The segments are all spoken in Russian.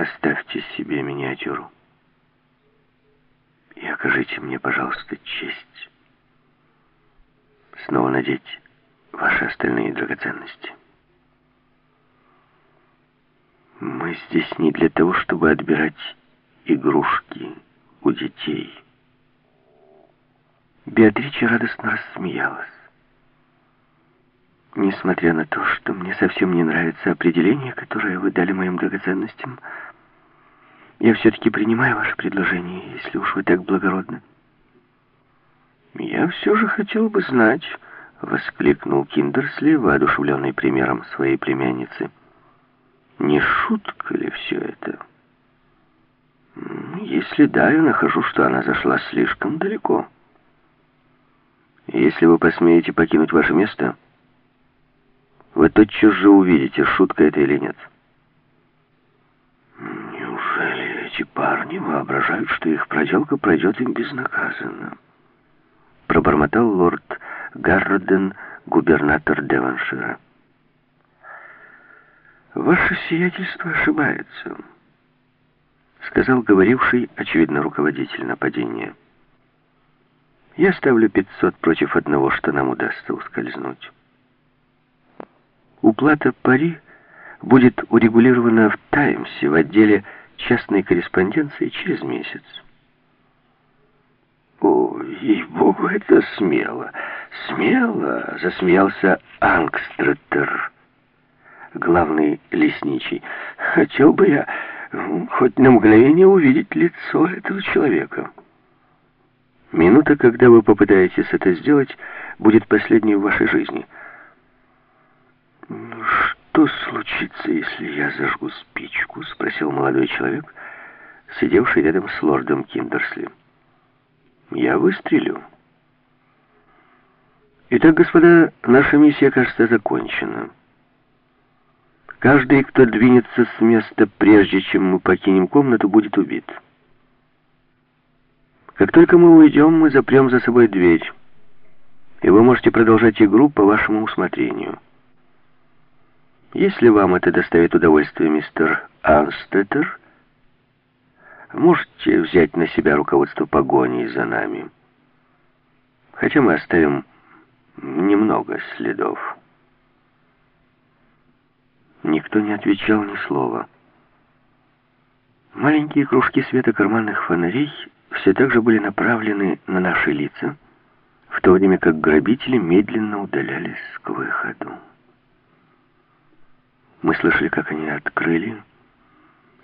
Оставьте себе миниатюру. И окажите мне, пожалуйста, честь снова надеть ваши остальные драгоценности. Мы здесь не для того, чтобы отбирать игрушки у детей. Беатрича радостно рассмеялась. Несмотря на то, что мне совсем не нравится определение, которое вы дали моим драгоценностям, я все-таки принимаю ваше предложение, если уж вы так благородны. «Я все же хотел бы знать», — воскликнул Киндерсли, воодушевленный примером своей племянницы. «Не шутка ли все это?» «Если да, я нахожу, что она зашла слишком далеко. Если вы посмеете покинуть ваше место, вы тотчас же увидите, шутка это или нет». Парни воображают, что их проделка пройдет им безнаказанно?» пробормотал лорд Гарроден, губернатор Деваншира. «Ваше сиятельство ошибается», — сказал говоривший, очевидно, руководитель нападения. «Я ставлю 500 против одного, что нам удастся ускользнуть. Уплата пари будет урегулирована в «Таймсе» в отделе частной корреспонденции через месяц. «О, ей-богу, это смело! Смело!» — засмеялся Ангстреттер, главный лесничий. «Хотел бы я хоть на мгновение увидеть лицо этого человека». Минута, когда вы попытаетесь это сделать, будет последней в вашей жизни. «Ну, «Что случится, если я зажгу спичку?» — спросил молодой человек, сидевший рядом с лордом Киндерсли. Я выстрелю. Итак, господа, наша миссия, кажется, закончена. Каждый, кто двинется с места, прежде чем мы покинем комнату, будет убит. Как только мы уйдем, мы запрем за собой дверь, и вы можете продолжать игру по вашему усмотрению. Если вам это доставит удовольствие, мистер Анстеттер, можете взять на себя руководство погоней за нами. Хотя мы оставим немного следов. Никто не отвечал ни слова. Маленькие кружки света карманных фонарей все так же были направлены на наши лица, в то время как грабители медленно удалялись к выходу. Мы слышали, как они открыли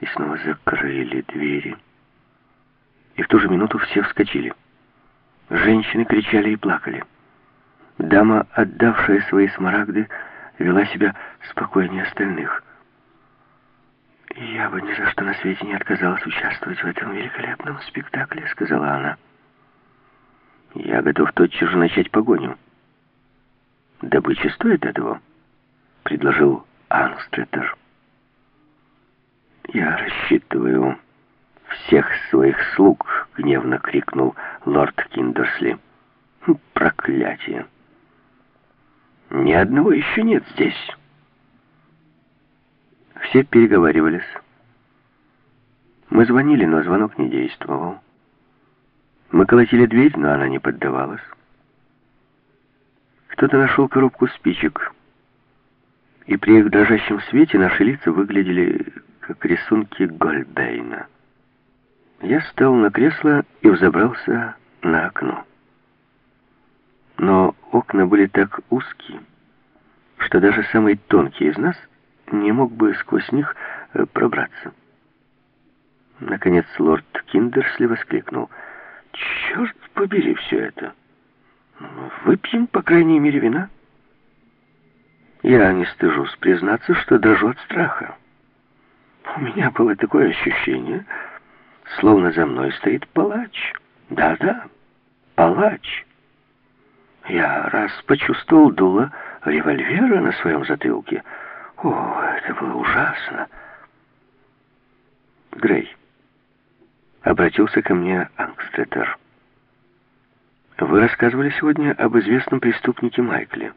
и снова закрыли двери. И в ту же минуту все вскочили. Женщины кричали и плакали. Дама, отдавшая свои смарагды, вела себя спокойнее остальных. «Я бы ни за что на свете не отказалась участвовать в этом великолепном спектакле», — сказала она. «Я готов тотчас же начать погоню». «Добыча стоит этого», — предложил Ангстреттер. «Я рассчитываю всех своих слуг!» — гневно крикнул лорд Киндерсли. «Проклятие! Ни одного еще нет здесь!» Все переговаривались. Мы звонили, но звонок не действовал. Мы колотили дверь, но она не поддавалась. Кто-то нашел коробку спичек, и при их дрожащем свете наши лица выглядели как рисунки Гольбейна. Я встал на кресло и взобрался на окно. Но окна были так узкие, что даже самый тонкий из нас не мог бы сквозь них э, пробраться. Наконец лорд Киндерсли воскликнул. «Черт побери все это! Выпьем, по крайней мере, вина?» Я не стыжусь признаться, что дрожу от страха. У меня было такое ощущение, словно за мной стоит палач. Да-да, палач. Я раз почувствовал дуло револьвера на своем затылке. О, это было ужасно. Грей, обратился ко мне Ангстеттер. Вы рассказывали сегодня об известном преступнике Майкле.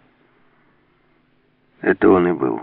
Это он и был.